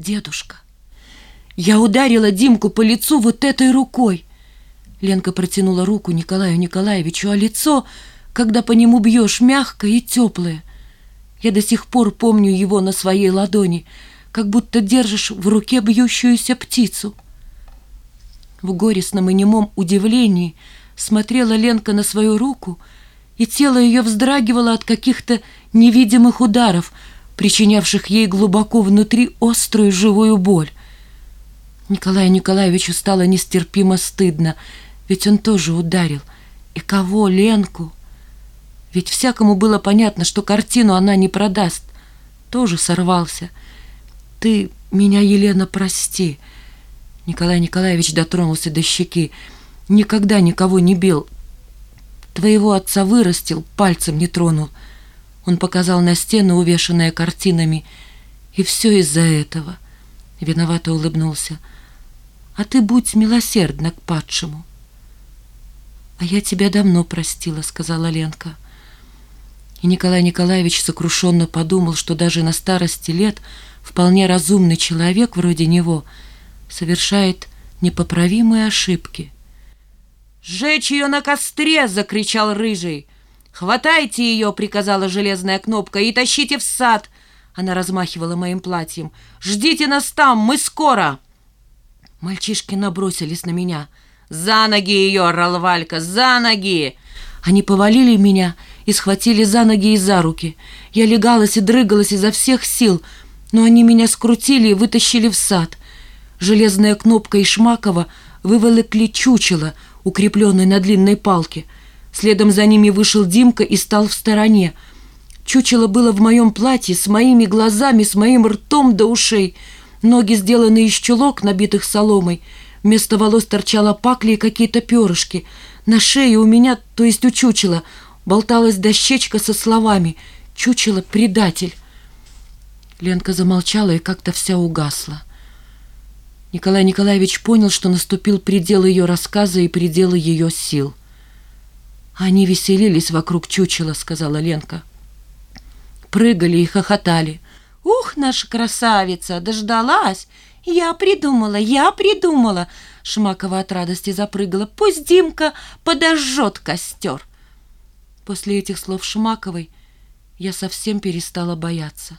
дедушка. Я ударила Димку по лицу вот этой рукой. Ленка протянула руку Николаю Николаевичу, а лицо, когда по нему бьешь, мягкое и теплое. Я до сих пор помню его на своей ладони, как будто держишь в руке бьющуюся птицу. В горестном и немом удивлении смотрела Ленка на свою руку, и тело ее вздрагивало от каких-то невидимых ударов, причинявших ей глубоко внутри острую живую боль. Николаю Николаевичу стало нестерпимо стыдно, ведь он тоже ударил. И кого? Ленку? Ведь всякому было понятно, что картину она не продаст. Тоже сорвался. Ты меня, Елена, прости. Николай Николаевич дотронулся до щеки. Никогда никого не бил. Твоего отца вырастил, пальцем не тронул. Он показал на стену, увешанные картинами. И все из-за этого. Виновато улыбнулся. А ты будь милосердна к падшему. А я тебя давно простила, сказала Ленка. И Николай Николаевич сокрушенно подумал, что даже на старости лет вполне разумный человек вроде него совершает непоправимые ошибки. «Сжечь ее на костре!» — закричал Рыжий. «Хватайте ее!» — приказала железная кнопка. «И тащите в сад!» Она размахивала моим платьем. «Ждите нас там! Мы скоро!» Мальчишки набросились на меня. «За ноги ее!» — орал Валька. «За ноги!» Они повалили меня и схватили за ноги и за руки. Я легалась и дрыгалась изо всех сил, но они меня скрутили и вытащили в сад. Железная кнопка и Шмакова выволокли чучело, укрепленное на длинной палке. Следом за ними вышел Димка и стал в стороне. Чучело было в моем платье, с моими глазами, с моим ртом до ушей. Ноги сделаны из чулок, набитых соломой. Вместо волос торчала пакли и какие-то перышки. На шее у меня, то есть у чучела, болталась дощечка со словами «Чучело — предатель». Ленка замолчала и как-то вся угасла. Николай Николаевич понял, что наступил предел ее рассказа и предел ее сил. «Они веселились вокруг чучела», — сказала Ленка. Прыгали и хохотали. «Ух, наша красавица, дождалась! Я придумала, я придумала!» Шмакова от радости запрыгала. «Пусть Димка подожжет костер!» После этих слов Шмаковой я совсем перестала бояться.